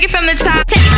take it from the top. Take